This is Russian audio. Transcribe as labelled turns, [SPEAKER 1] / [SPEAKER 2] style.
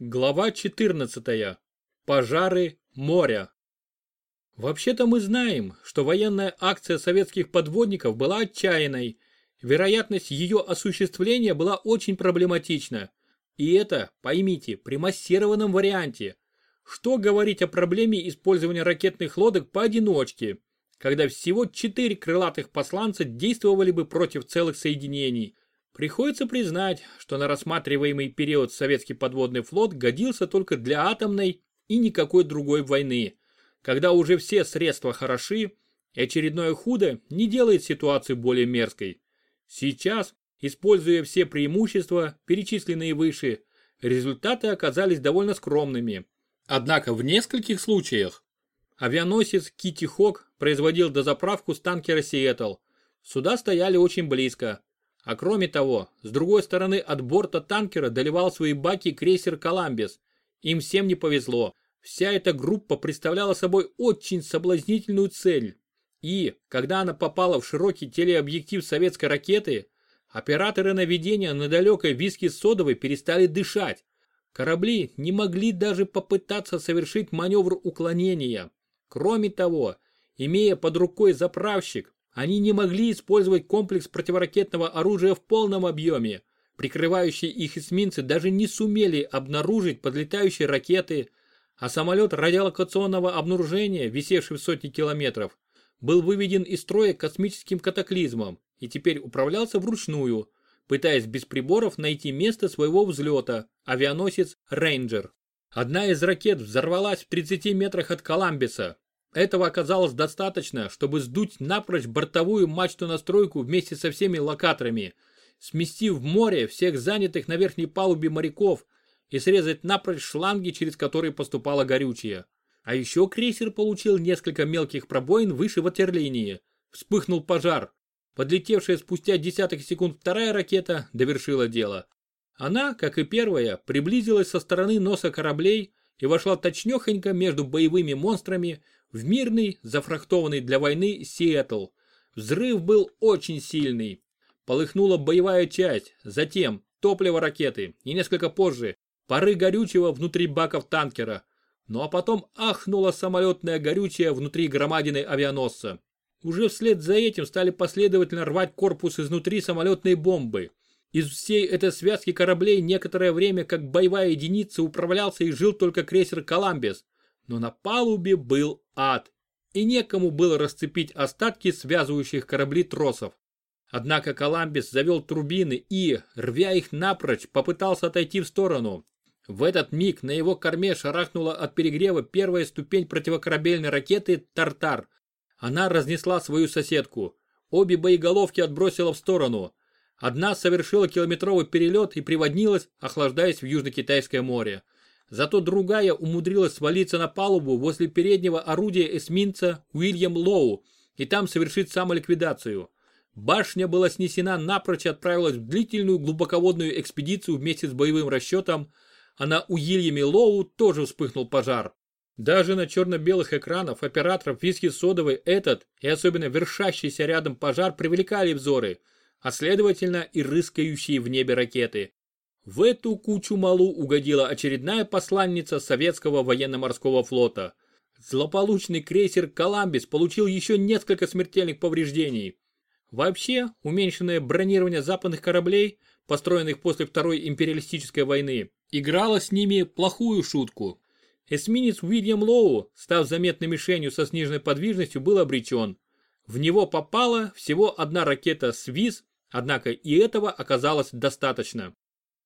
[SPEAKER 1] Глава 14. Пожары моря. Вообще-то мы знаем, что военная акция советских подводников была отчаянной. Вероятность ее осуществления была очень проблематична. И это, поймите, при массированном варианте. Что говорить о проблеме использования ракетных лодок поодиночке, когда всего четыре крылатых посланца действовали бы против целых соединений – Приходится признать, что на рассматриваемый период советский подводный флот годился только для атомной и никакой другой войны, когда уже все средства хороши, и очередное худо не делает ситуацию более мерзкой. Сейчас, используя все преимущества, перечисленные выше, результаты оказались довольно скромными. Однако в нескольких случаях авианосец Китти Хок производил дозаправку с танкера Сиэтл. Суда стояли очень близко, а кроме того, с другой стороны от борта танкера доливал свои баки крейсер «Коламбис». Им всем не повезло. Вся эта группа представляла собой очень соблазнительную цель. И, когда она попала в широкий телеобъектив советской ракеты, операторы наведения на далекой виски содовой перестали дышать. Корабли не могли даже попытаться совершить маневр уклонения. Кроме того, имея под рукой заправщик, они не могли использовать комплекс противоракетного оружия в полном объеме. Прикрывающие их эсминцы даже не сумели обнаружить подлетающие ракеты, а самолет радиолокационного обнаружения, висевший в сотни километров, был выведен из строя космическим катаклизмом и теперь управлялся вручную, пытаясь без приборов найти место своего взлета, авианосец «Рейнджер». Одна из ракет взорвалась в 30 метрах от Коламбиса, этого оказалось достаточно, чтобы сдуть напрочь бортовую мачту-настройку вместе со всеми локаторами, сместив в море всех занятых на верхней палубе моряков и срезать напрочь шланги, через которые поступало горючее. А еще крейсер получил несколько мелких пробоин выше ватерлинии. Вспыхнул пожар. Подлетевшая спустя десяток секунд вторая ракета довершила дело. Она, как и первая, приблизилась со стороны носа кораблей и вошла точнёхонько между боевыми монстрами, в мирный, зафрахтованный для войны Сиэтл. Взрыв был очень сильный. Полыхнула боевая часть, затем топливо ракеты и несколько позже пары горючего внутри баков танкера. Ну а потом ахнуло самолетное горючее внутри громадины авианосца. Уже вслед за этим стали последовательно рвать корпус изнутри самолетной бомбы. Из всей этой связки кораблей некоторое время как боевая единица управлялся и жил только крейсер «Коламбис», но на палубе был ад, и некому было расцепить остатки связывающих корабли тросов. Однако Коламбис завел турбины и, рвя их напрочь, попытался отойти в сторону. В этот миг на его корме шарахнула от перегрева первая ступень противокорабельной ракеты «Тартар». Она разнесла свою соседку. Обе боеголовки отбросила в сторону. Одна совершила километровый перелет и приводнилась, охлаждаясь в Южно-Китайское море. Зато другая умудрилась свалиться на палубу возле переднего орудия эсминца Уильям Лоу и там совершить самоликвидацию. Башня была снесена напрочь и отправилась в длительную глубоководную экспедицию вместе с боевым расчетом, а на Уильяме Лоу тоже вспыхнул пожар. Даже на черно-белых экранах операторов виски содовой этот и особенно вершащийся рядом пожар привлекали взоры, а следовательно и рыскающие в небе ракеты. В эту кучу малу угодила очередная посланница советского военно-морского флота. Злополучный крейсер «Коламбис» получил еще несколько смертельных повреждений. Вообще, уменьшенное бронирование западных кораблей, построенных после Второй империалистической войны, играло с ними плохую шутку. Эсминец Уильям Лоу, став заметной мишенью со сниженной подвижностью, был обречен. В него попала всего одна ракета «Свиз», однако и этого оказалось достаточно.